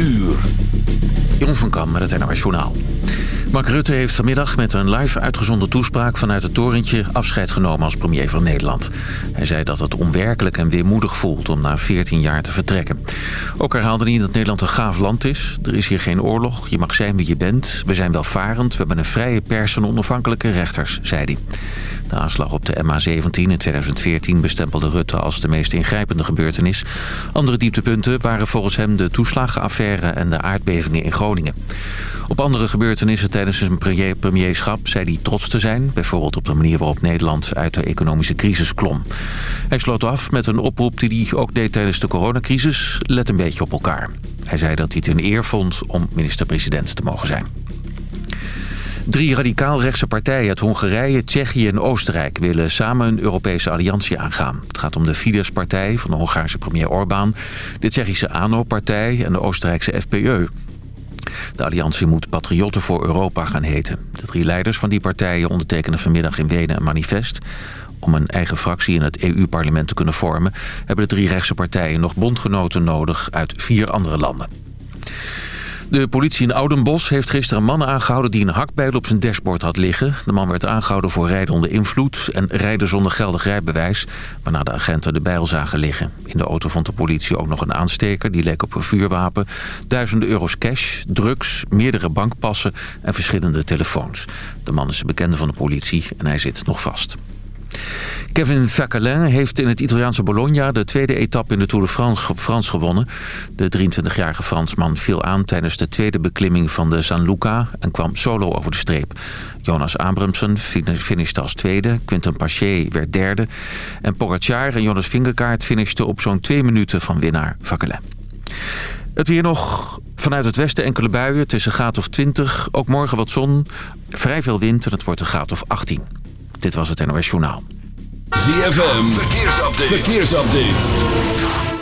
uur. Jon van Kam met het NOS Journaal. Mark Rutte heeft vanmiddag met een live uitgezonden toespraak vanuit het torentje afscheid genomen als premier van Nederland. Hij zei dat het onwerkelijk en weermoedig voelt om na 14 jaar te vertrekken. Ook herhaalde hij dat Nederland een gaaf land is. Er is hier geen oorlog, je mag zijn wie je bent. We zijn welvarend, we hebben een vrije pers en onafhankelijke rechters, zei hij. De aanslag op de MH17 in 2014 bestempelde Rutte als de meest ingrijpende gebeurtenis. Andere dieptepunten waren volgens hem de toeslagenaffaire en de aardbevingen in Groningen. Op andere gebeurtenissen tijdens zijn premierschap zei hij trots te zijn. Bijvoorbeeld op de manier waarop Nederland uit de economische crisis klom. Hij sloot af met een oproep die hij ook deed tijdens de coronacrisis. Let een beetje op elkaar. Hij zei dat hij het een eer vond om minister-president te mogen zijn. Drie radicaal-rechtse partijen uit Hongarije, Tsjechië en Oostenrijk... willen samen een Europese alliantie aangaan. Het gaat om de Fidesz-partij van de Hongaarse premier Orbán... de Tsjechische ANO-partij en de Oostenrijkse FPÖ. De alliantie moet Patriotten voor Europa gaan heten. De drie leiders van die partijen ondertekenen vanmiddag in Wenen een manifest... Om een eigen fractie in het EU-parlement te kunnen vormen... hebben de drie rechtse partijen nog bondgenoten nodig uit vier andere landen. De politie in Oudenbos heeft gisteren een man aangehouden... die een hakbijl op zijn dashboard had liggen. De man werd aangehouden voor rijden onder invloed... en rijden zonder geldig rijbewijs... waarna de agenten de bijl zagen liggen. In de auto vond de politie ook nog een aansteker... die leek op een vuurwapen. Duizenden euro's cash, drugs, meerdere bankpassen... en verschillende telefoons. De man is een bekende van de politie en hij zit nog vast. Kevin Vacalin heeft in het Italiaanse Bologna de tweede etappe in de Tour de France gewonnen. De 23-jarige Fransman viel aan tijdens de tweede beklimming van de San Luca en kwam solo over de streep. Jonas Abramsen finishte als tweede, Quentin Paché werd derde en Pogacar en Jonas Vingegaard finishten op zo'n twee minuten van winnaar Vacalin. Het weer nog vanuit het westen enkele buien tussen graad of 20. Ook morgen wat zon, vrij veel wind en het wordt een graad of 18. Dit was het NOS Journaal. ZFM, verkeersupdate. verkeersupdate.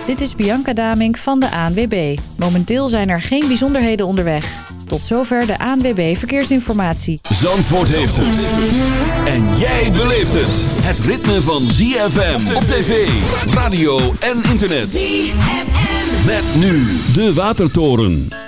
Dit is Bianca Damink van de ANWB. Momenteel zijn er geen bijzonderheden onderweg. Tot zover de ANWB Verkeersinformatie. Zandvoort heeft het. En jij beleeft het. Het ritme van ZFM op tv, radio en internet. ZFM. Met nu de Watertoren.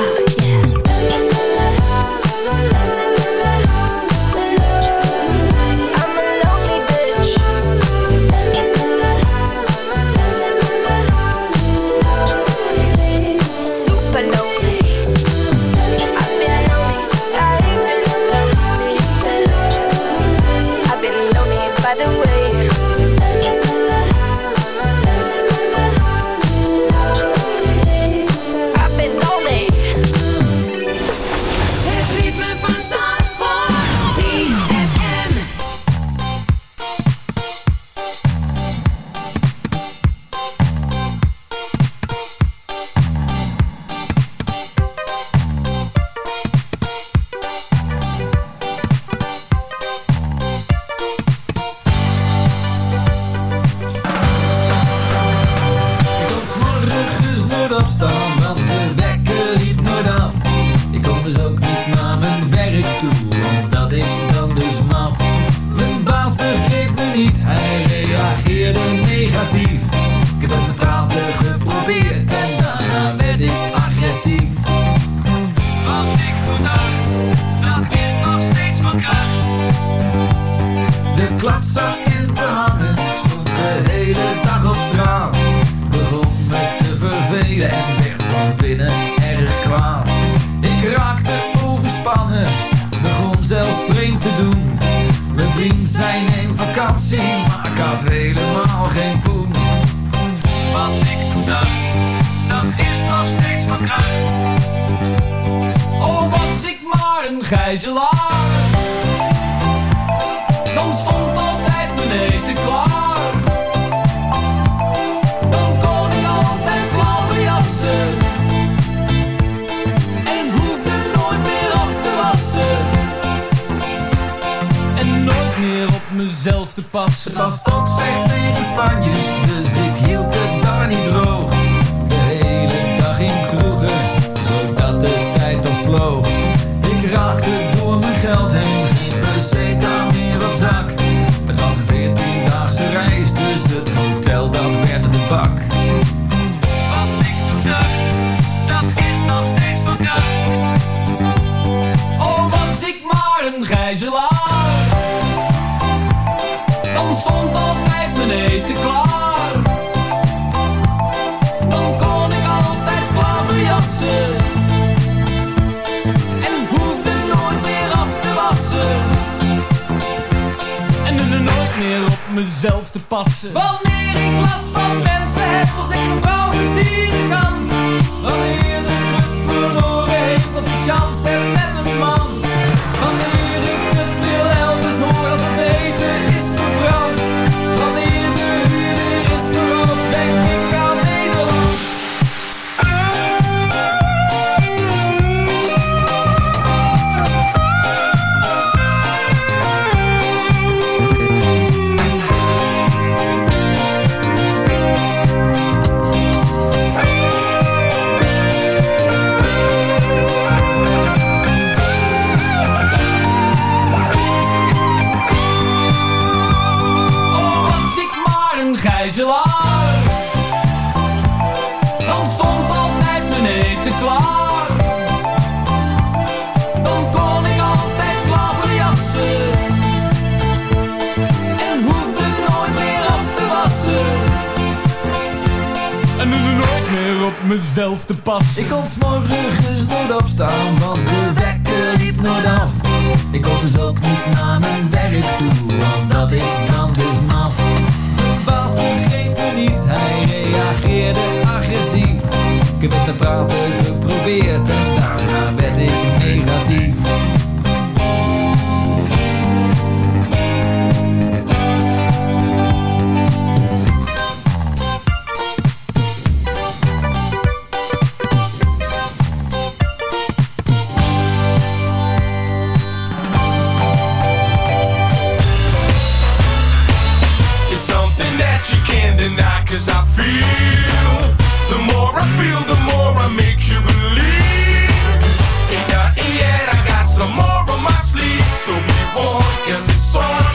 Dan stond altijd mijn eten klaar. Dan kon ik altijd blauwe jassen. En hoefde nooit meer af te wassen. En nooit meer op mezelf te passen. Het was ook slecht weer in Spanje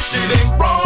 Shit ain't wrong,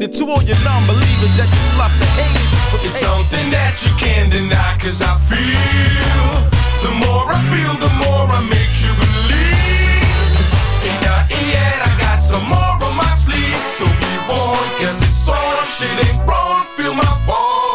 to all your non-believers that just love to hate. So It's hey, something that you can't deny Cause I feel The more I feel, the more I make you believe. Ain't nothing yet, I got some more on my sleeve. So be warned, cause it's on Shit ain't wrong, feel my fall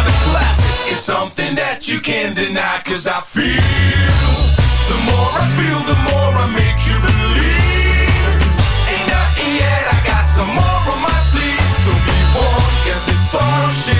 another classic. It's something that you can't deny, cause I feel. The more I feel, the more I make you believe. Ain't nothing yet, I got some more on my sleeve. So be warned, cause it's all shit.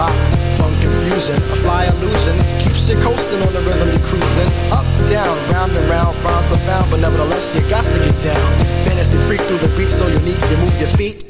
Bop. Funk confusion, a fly illusion, keeps you coasting on the rhythm you're cruising. Up, down, round and round, rhymes profound, but nevertheless you got to get down. Fantasy freak through the beat so unique, you move your feet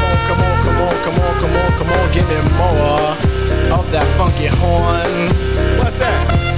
Give me more of that funky horn. What's that?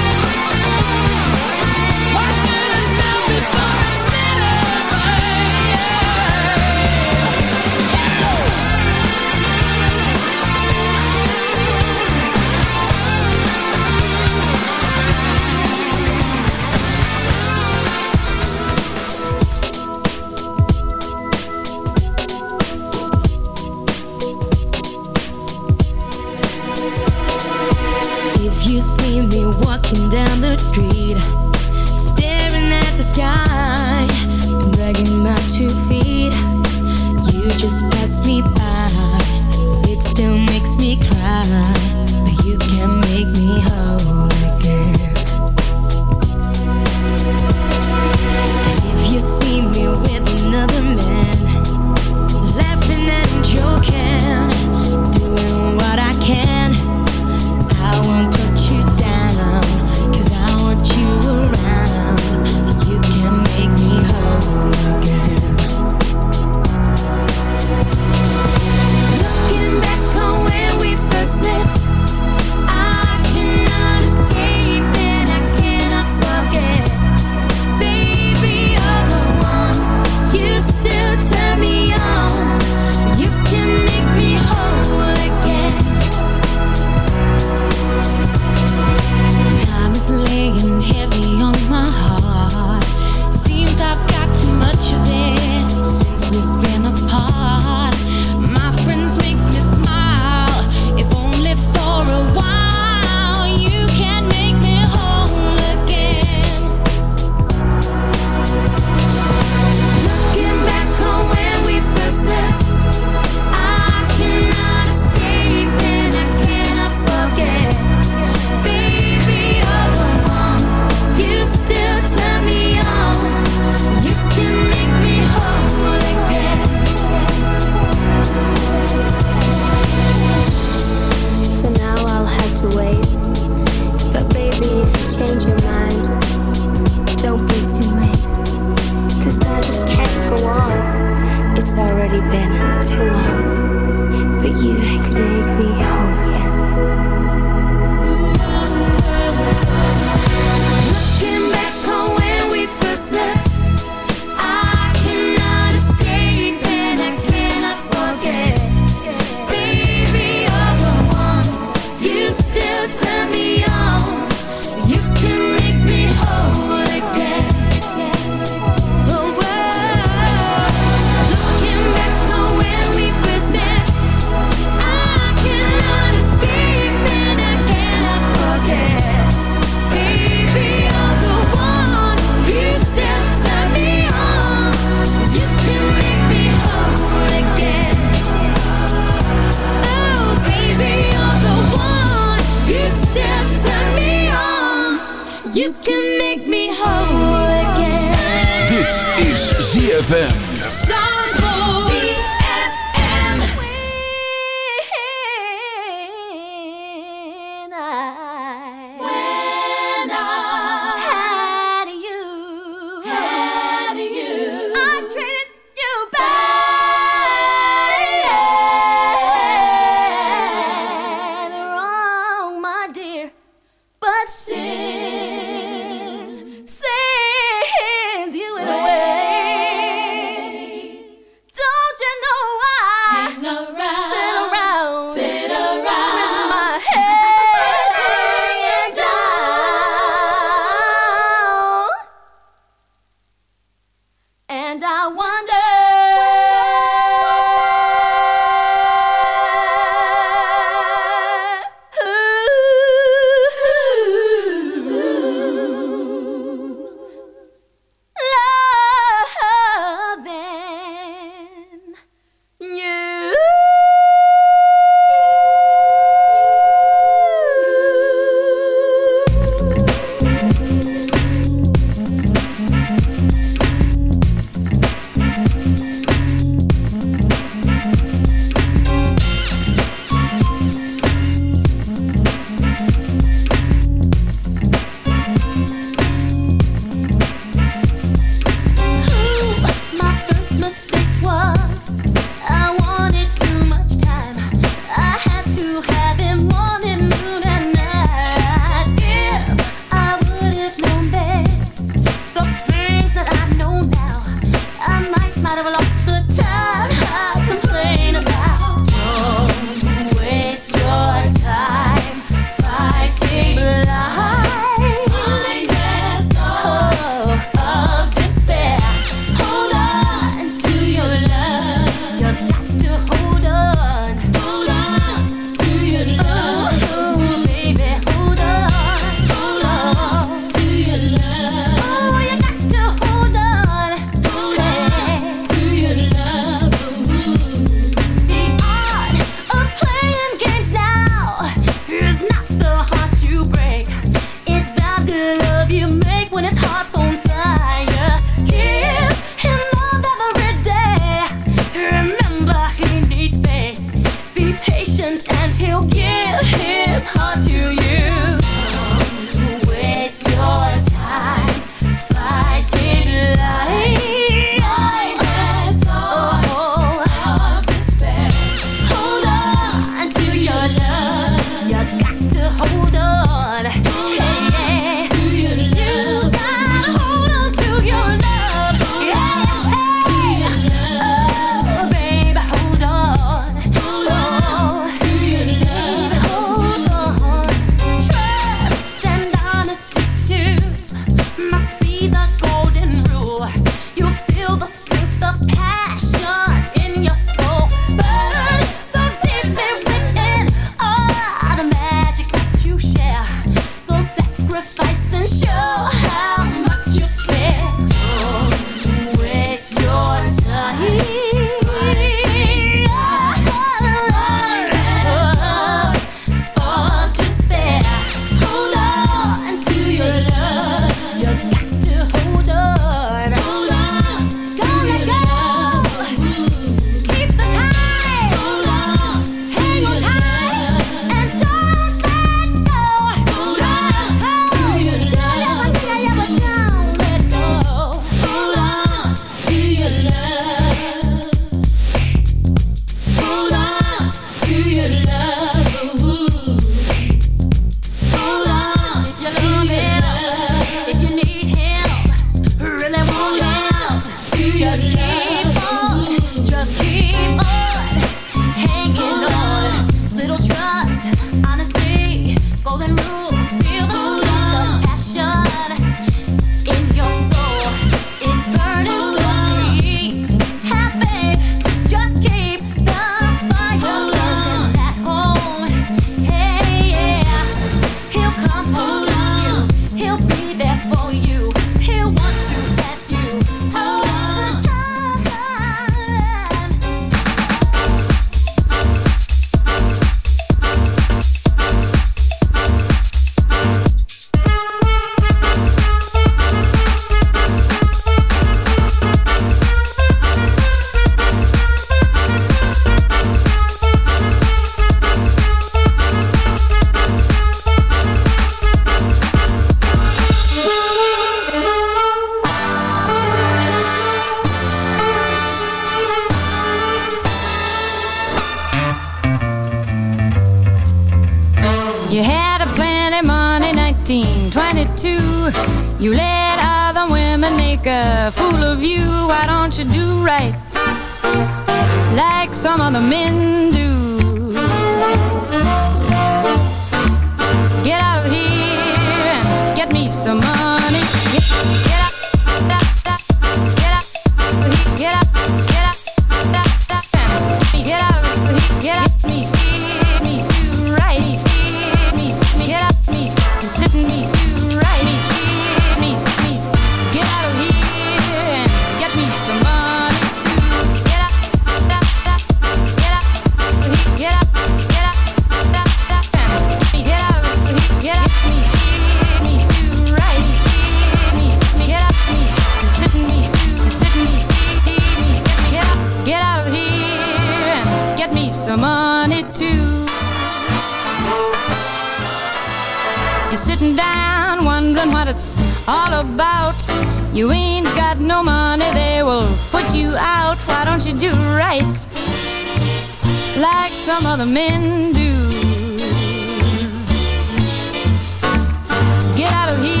Out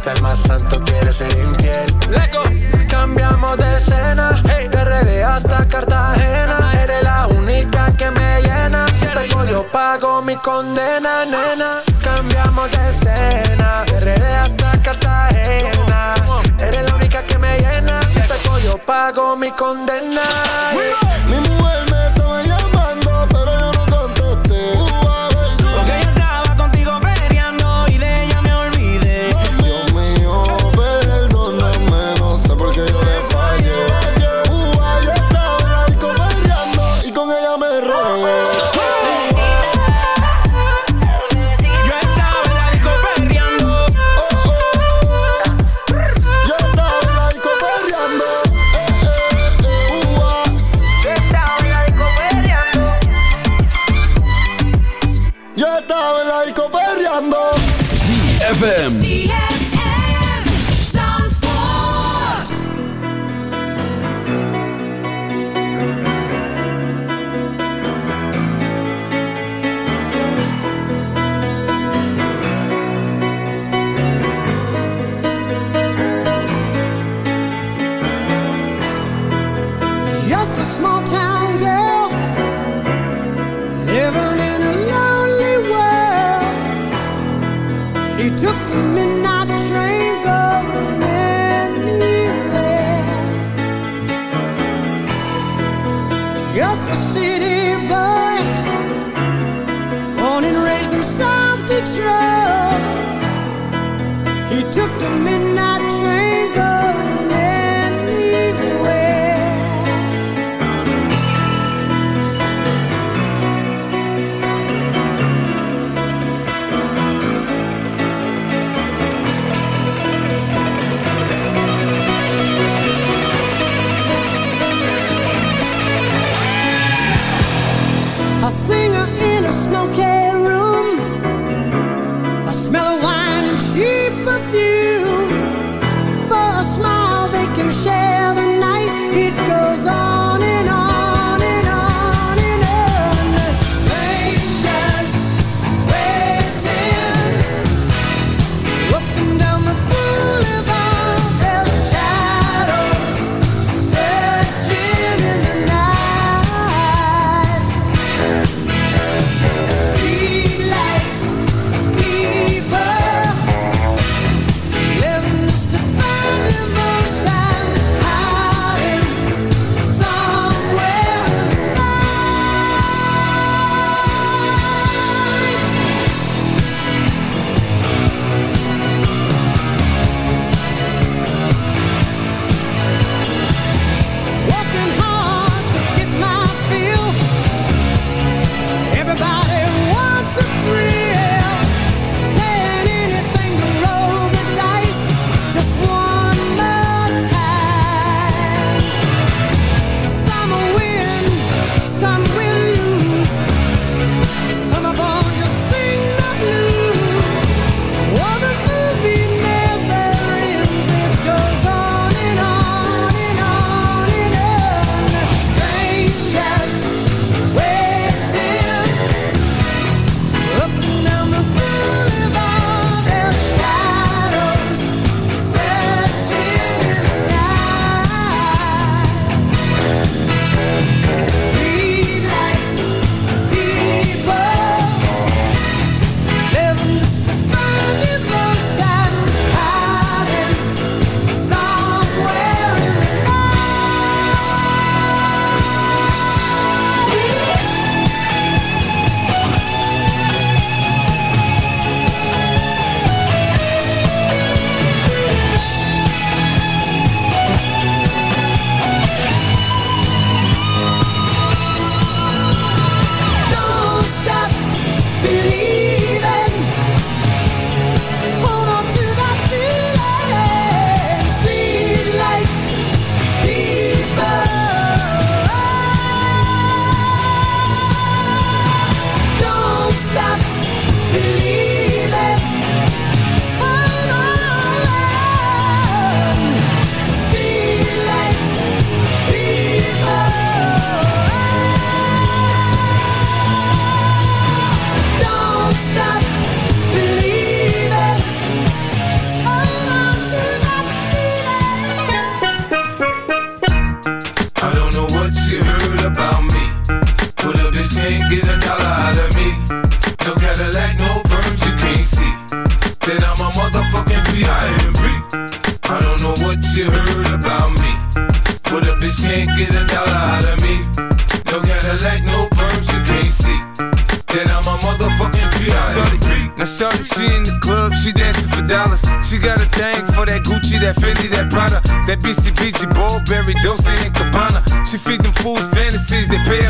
hasta el más santo quiere ser infiel. Cambiamos de escena, hey. de RD hasta Cartagena. Eres la única que me llena. Si pego yo pago mi condena, nena. Cambiamos de escena, de RD hasta Cartagena. Eres la única que me llena. Si pego yo pago mi condena. Mi mujer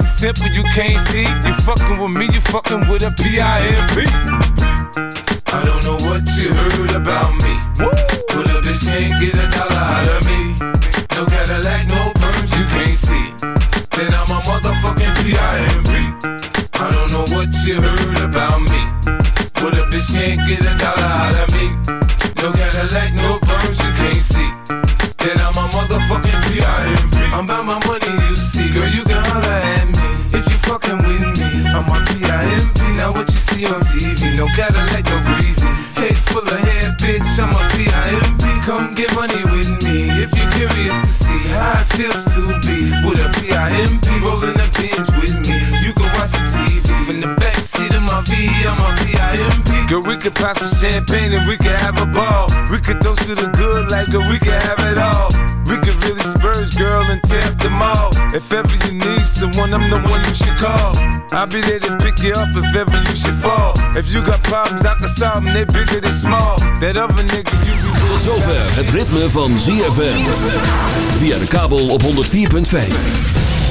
is simple, you can't see. You fucking with me, you fucking with a P-I-M-P. I don't know what you heard about me. But a bitch can't get a dollar out of me. No Cadillac, no perms, you can't see. Then I'm a motherfucking P.I.M.P. I don't know what you heard about me. But a bitch can't get a dollar out of me. No Cadillac, no perms, you can't see. Then I'm a motherfucking P.I.M.P. I'm about my Now what you see on TV, no Cadillac, no greasy. Head full of hair, bitch, I'm a P.I.M.P. Come get money with me if you're curious to see how it feels to be with a P.I.M.P. rolling the pins with my V, I'm a P.I.M.P. Girl, we could pop some champagne and we could have a ball. We could toast to the good like girl, we could have it all. We could really spurge, girl, and tear up them all. If ever you need someone, I'm the one you should call. I'll be there to pick you up if ever you should fall. If you got problems, I can solve them, they bigger than small. That other nigga, you be Tot zover het ritme van ZFM. Via de kabel op 104.5.